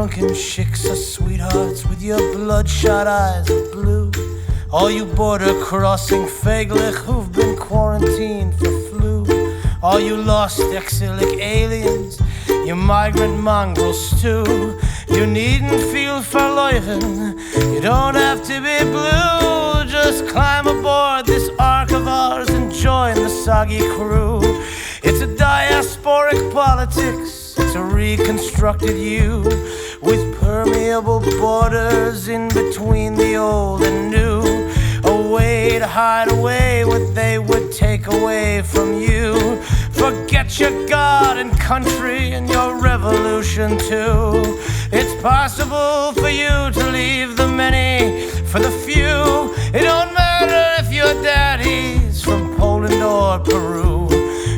drunken chicks are sweethearts with your bloodshot eyes of blue. All you border crossing Faglich who've been quarantined for flu. All you lost exilic aliens, you migrant mongrels too. You needn't feel verleugen, you don't have to be blue. Just climb aboard this ark of ours and join the soggy crew. It's a diasporic politics, it's a reconstructed you with permeable borders in between the old and new. A way to hide away what they would take away from you. Forget your God and country and your revolution too. It's possible for you to leave the many for the few. It don't matter if your daddy's from Poland or Peru.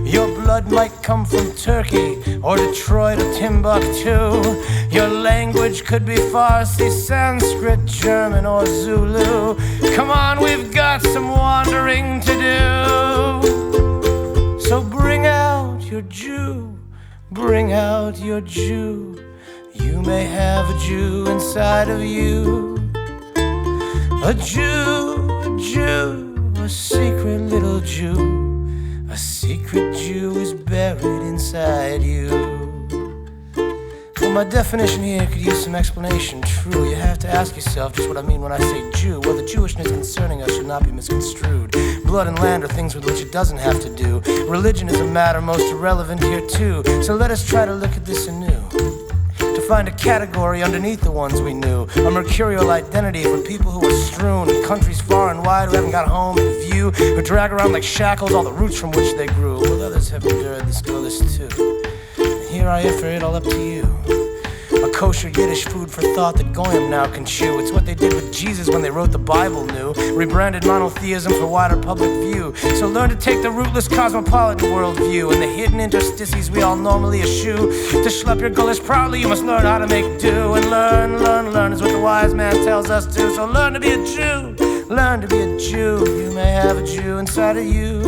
Your blood might come from Turkey or Detroit or Timbuktu. Your language could be Farsi, Sanskrit, German, or Zulu. Come on, we've got some wandering to do. So bring out your Jew, bring out your Jew. You may have a Jew inside of you. A Jew, a Jew, a secret little Jew. A secret Jew is buried inside you. My definition here could use some explanation. True, you have to ask yourself just what I mean when I say Jew. Well, the Jewishness concerning us should not be misconstrued. Blood and land are things with which it doesn't have to do. Religion is a matter most irrelevant here, too. So let us try to look at this anew to find a category underneath the ones we knew. A mercurial identity for people who are strewn in countries far and wide who haven't got home in view, who drag around like shackles all the roots from which they grew. Well, others have endured this illness too. And here I offer it all up to you. A kosher Yiddish food for thought that Goyim now can chew. It's what they did with Jesus when they wrote the Bible new. Rebranded monotheism for wider public view. So learn to take the rootless cosmopolitan worldview and the hidden interstices we all normally eschew. To schlep your gullish proudly, you must learn how to make do. And learn, learn, learn is what the wise man tells us to. So learn to be a Jew. Learn to be a Jew. You may have a Jew inside of you.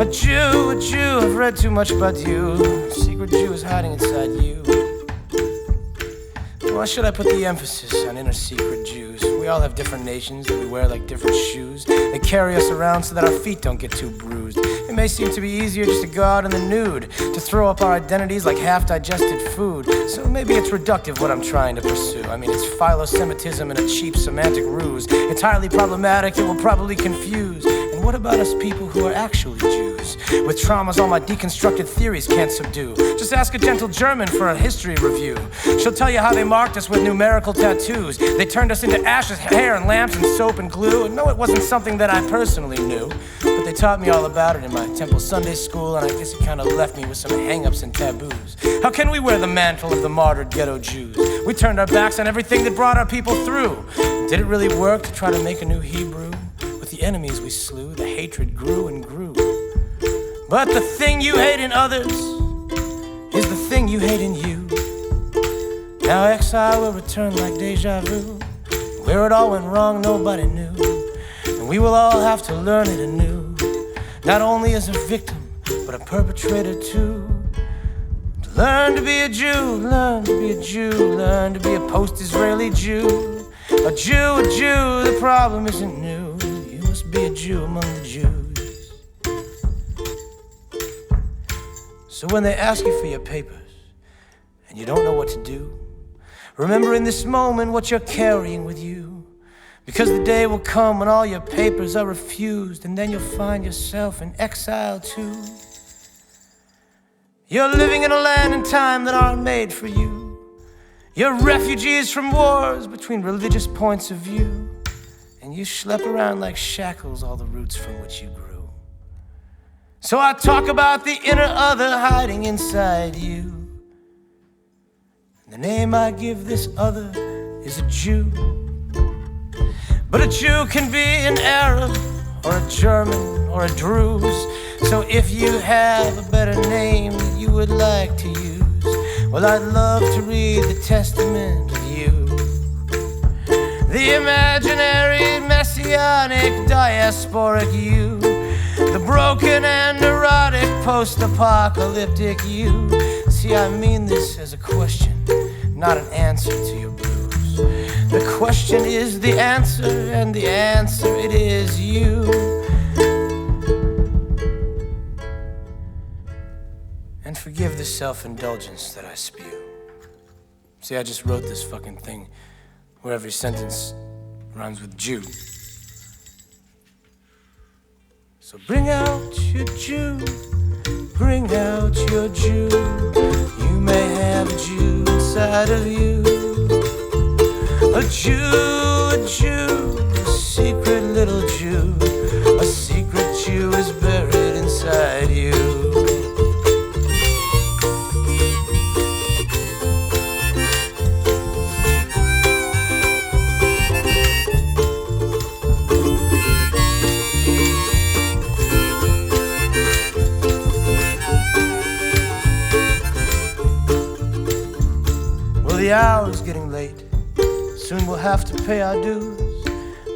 A Jew, a Jew, I've read too much about you. Secret Jew is hiding inside you. Why should I put the emphasis on inner secret Jews? We all have different nations that we wear like different shoes. They carry us around so that our feet don't get too bruised. It may seem to be easier just to go out in the nude, to throw up our identities like half digested food. So maybe it's reductive what I'm trying to pursue. I mean, it's philo-Semitism and a cheap semantic ruse. It's highly problematic, it will probably confuse. What about us people who are actually Jews? With traumas all my deconstructed theories can't subdue. Just ask a gentle German for a history review. She'll tell you how they marked us with numerical tattoos. They turned us into ashes, hair, and lamps, and soap and glue. And no, it wasn't something that I personally knew. But they taught me all about it in my temple Sunday school, and I guess it kind of left me with some hangups and taboos. How can we wear the mantle of the martyred ghetto Jews? We turned our backs on everything that brought our people through. Did it really work to try to make a new Hebrew? The enemies we slew, the hatred grew and grew. But the thing you hate in others is the thing you hate in you. Now exile will return like deja vu. Where it all went wrong, nobody knew. And we will all have to learn it anew. Not only as a victim, but a perpetrator too. To learn to be a Jew, learn to be a Jew, learn to be a post Israeli Jew. A Jew, a Jew, the problem isn't new. Jew among the Jews. So when they ask you for your papers and you don't know what to do, remember in this moment what you're carrying with you. Because the day will come when all your papers are refused, and then you'll find yourself in exile too. You're living in a land and time that aren't made for you. You're refugees from wars between religious points of view. And you schlep around like shackles all the roots from which you grew. So I talk about the inner other hiding inside you. And the name I give this other is a Jew. But a Jew can be an Arab or a German or a Druze. So if you have a better name that you would like to use, well, I'd love to read the testament of you. The messianic, diasporic you. The broken and erotic, post apocalyptic you. See, I mean this as a question, not an answer to your blues. The question is the answer, and the answer it is you. And forgive the self indulgence that I spew. See, I just wrote this fucking thing where every sentence rhymes with Jew. So bring out your Jew, bring out your Jew. You may have a Jew inside of you. A Jew, a Jew, a secret hour's getting late. Soon we'll have to pay our dues.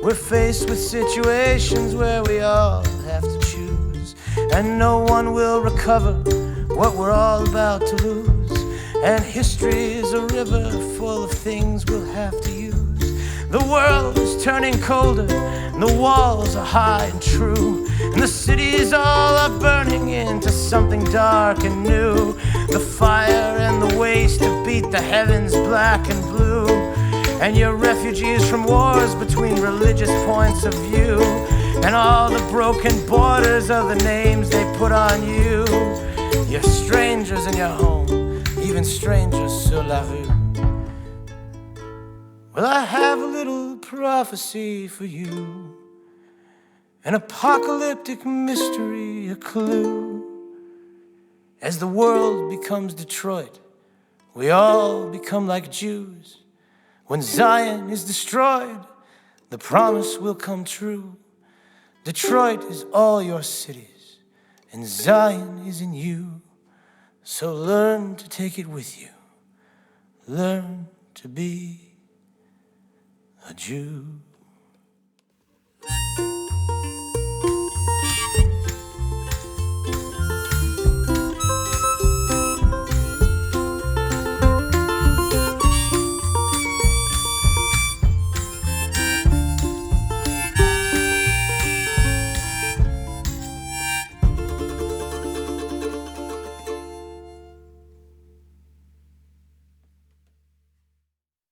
We're faced with situations where we all have to choose. And no one will recover what we're all about to lose. And history is a river full of things we'll have to use. The world is turning colder, and the walls are high and true. And the cities all are burning into something dark and new. The fire and the waste have beat the heavens black and blue. And you're refugees from wars between religious points of view. And all the broken borders of the names they put on you. You're strangers in your home, even strangers sur la rue. Well, I have a little prophecy for you, an apocalyptic mystery, a clue. As the world becomes Detroit, we all become like Jews. When Zion is destroyed, the promise will come true. Detroit is all your cities, and Zion is in you. So learn to take it with you. Learn to be a Jew.